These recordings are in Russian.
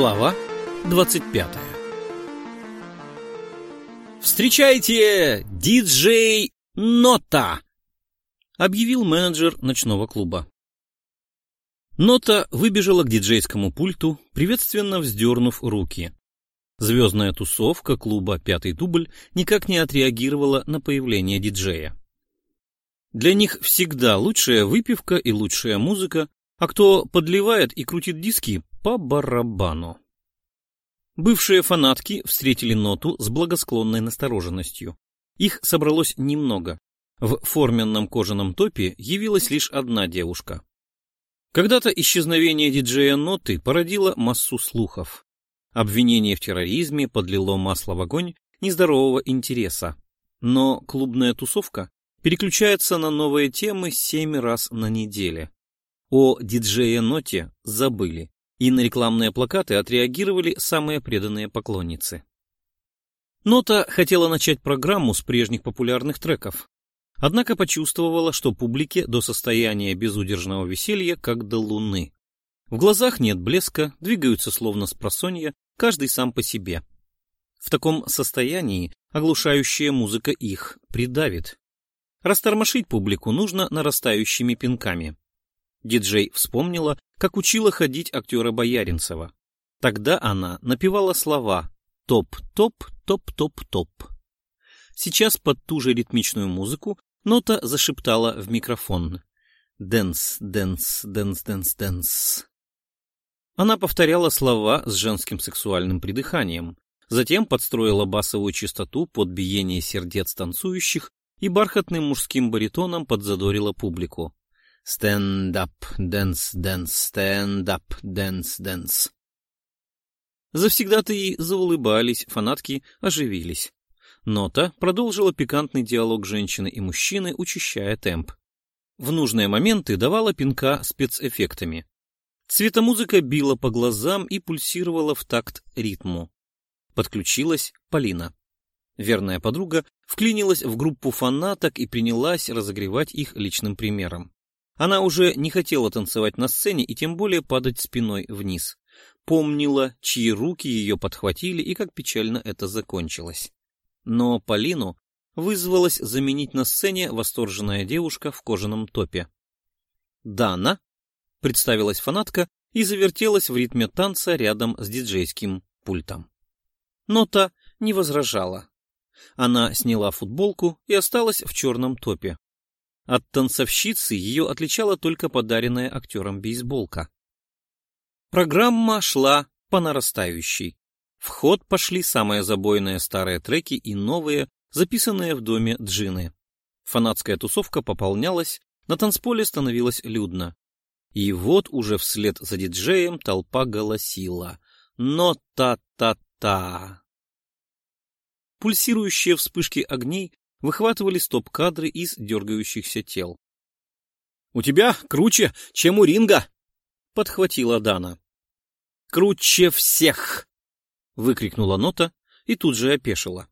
Глава 25 «Встречайте, диджей Нота!» — объявил менеджер ночного клуба. Нота выбежала к диджейскому пульту, приветственно вздернув руки. Звездная тусовка клуба «Пятый дубль» никак не отреагировала на появление диджея. Для них всегда лучшая выпивка и лучшая музыка, а кто подливает и крутит диски по барабану. Бывшие фанатки встретили ноту с благосклонной настороженностью. Их собралось немного. В форменном кожаном топе явилась лишь одна девушка. Когда-то исчезновение диджея Ноты породило массу слухов. Обвинение в терроризме подлило масло в огонь нездорового интереса. Но клубная тусовка переключается на новые темы семь раз на неделе. О диджее Ноте забыли, и на рекламные плакаты отреагировали самые преданные поклонницы. Нота хотела начать программу с прежних популярных треков, однако почувствовала, что публике до состояния безудержного веселья как до луны. В глазах нет блеска, двигаются словно с просонья, каждый сам по себе. В таком состоянии оглушающая музыка их придавит. Растормошить публику нужно нарастающими пинками. Диджей вспомнила, как учила ходить актера Бояринцева. Тогда она напевала слова «топ-топ, топ-топ-топ». Сейчас под ту же ритмичную музыку нота зашептала в микрофон «dance, dance, dance, dance, dance». Она повторяла слова с женским сексуальным придыханием, затем подстроила басовую частоту под биение сердец танцующих и бархатным мужским баритоном подзадорила публику. «Stand-up, dance, dance, stand-up, dance, dance». Завсегдатые заулыбались, фанатки оживились. Нота продолжила пикантный диалог женщины и мужчины, учащая темп. В нужные моменты давала пинка спецэффектами. Цветомузыка била по глазам и пульсировала в такт ритму. Подключилась Полина. Верная подруга вклинилась в группу фанаток и принялась разогревать их личным примером. Она уже не хотела танцевать на сцене и тем более падать спиной вниз. Помнила, чьи руки ее подхватили и как печально это закончилось. Но Полину вызвалась заменить на сцене восторженная девушка в кожаном топе. «Дана», — представилась фанатка и завертелась в ритме танца рядом с диджейским пультом. Но та не возражала. Она сняла футболку и осталась в черном топе. От танцовщицы ее отличала только подаренная актером бейсболка. Программа шла по нарастающей. В ход пошли самые забойные старые треки и новые, записанные в доме джины. Фанатская тусовка пополнялась, на танцполе становилось людно. И вот уже вслед за диджеем толпа голосила «Но та-та-та!». Пульсирующие вспышки огней выхватывали стоп-кадры из дергающихся тел. — У тебя круче, чем у ринга! — подхватила Дана. — Круче всех! — выкрикнула Нота и тут же опешила.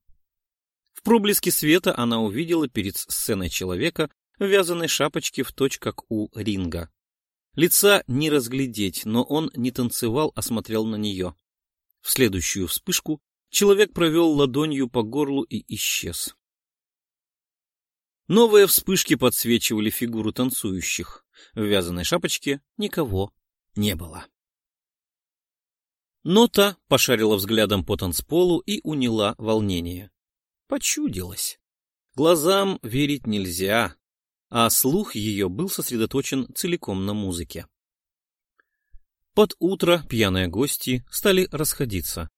В проблеске света она увидела перед сценой человека в вязаной шапочке в точь, как у ринга. Лица не разглядеть, но он не танцевал, а смотрел на нее. В следующую вспышку Человек провел ладонью по горлу и исчез. Новые вспышки подсвечивали фигуру танцующих. В вязаной шапочке никого не было. Нота пошарила взглядом по танцполу и уняла волнение. Почудилась. Глазам верить нельзя, а слух ее был сосредоточен целиком на музыке. Под утро пьяные гости стали расходиться.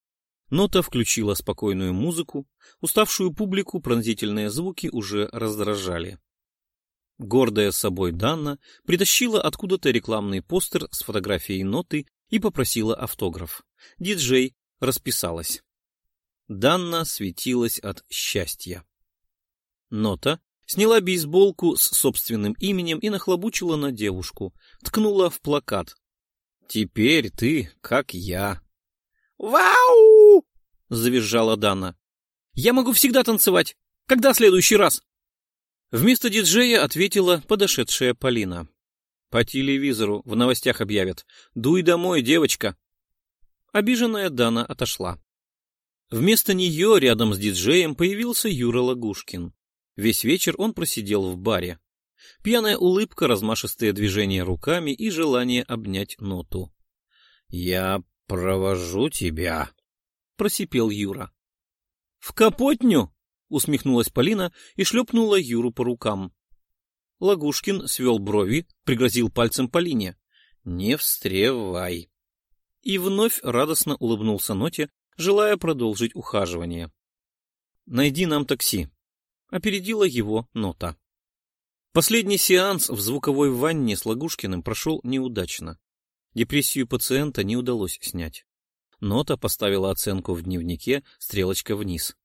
Нота включила спокойную музыку, уставшую публику пронзительные звуки уже раздражали. Гордая собой Данна притащила откуда-то рекламный постер с фотографией ноты и попросила автограф. Диджей расписалась. Данна светилась от счастья. Нота сняла бейсболку с собственным именем и нахлобучила на девушку, ткнула в плакат. «Теперь ты как я». «Вау!» — завизжала Дана. «Я могу всегда танцевать. Когда следующий раз?» Вместо диджея ответила подошедшая Полина. «По телевизору в новостях объявят. Дуй домой, девочка!» Обиженная Дана отошла. Вместо нее рядом с диджеем появился Юра Лагушкин. Весь вечер он просидел в баре. Пьяная улыбка, размашистые движения руками и желание обнять ноту. — Я провожу тебя, — просипел Юра. — В капотню? — усмехнулась Полина и шлепнула Юру по рукам. Лагушкин свел брови, пригрозил пальцем Полине. — Не встревай. И вновь радостно улыбнулся Ноте, желая продолжить ухаживание. «Найди нам такси», — опередила его Нота. Последний сеанс в звуковой ванне с Лагушкиным прошел неудачно. Депрессию пациента не удалось снять. Нота поставила оценку в дневнике стрелочка вниз.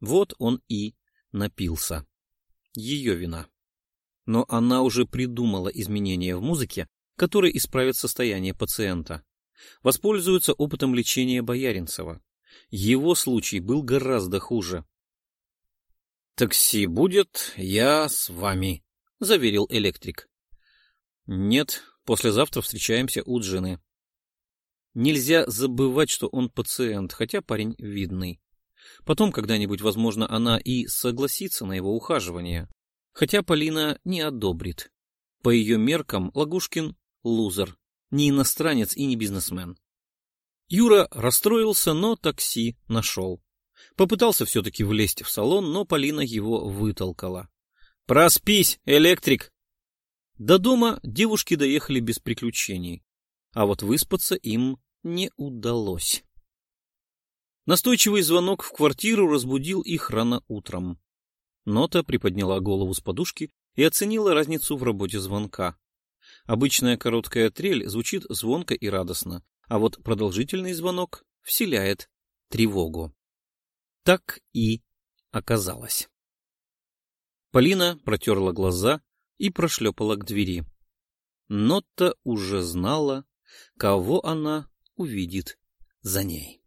Вот он и напился. Ее вина. Но она уже придумала изменения в музыке, которые исправят состояние пациента. Воспользуются опытом лечения Бояринцева. Его случай был гораздо хуже. «Такси будет, я с вами», — заверил электрик. «Нет, послезавтра встречаемся у Джины». Нельзя забывать, что он пациент, хотя парень видный. Потом когда-нибудь, возможно, она и согласится на его ухаживание. Хотя Полина не одобрит. По ее меркам Лагушкин — лузер, не иностранец и не бизнесмен. Юра расстроился, но такси нашел. Попытался все-таки влезть в салон, но Полина его вытолкала. «Проспись, электрик!» До дома девушки доехали без приключений, а вот выспаться им не удалось. Настойчивый звонок в квартиру разбудил их рано утром. Нота приподняла голову с подушки и оценила разницу в работе звонка. Обычная короткая трель звучит звонко и радостно, а вот продолжительный звонок вселяет тревогу. Так и оказалось. Полина протерла глаза и прошлепала к двери. Нотта уже знала, кого она увидит за ней.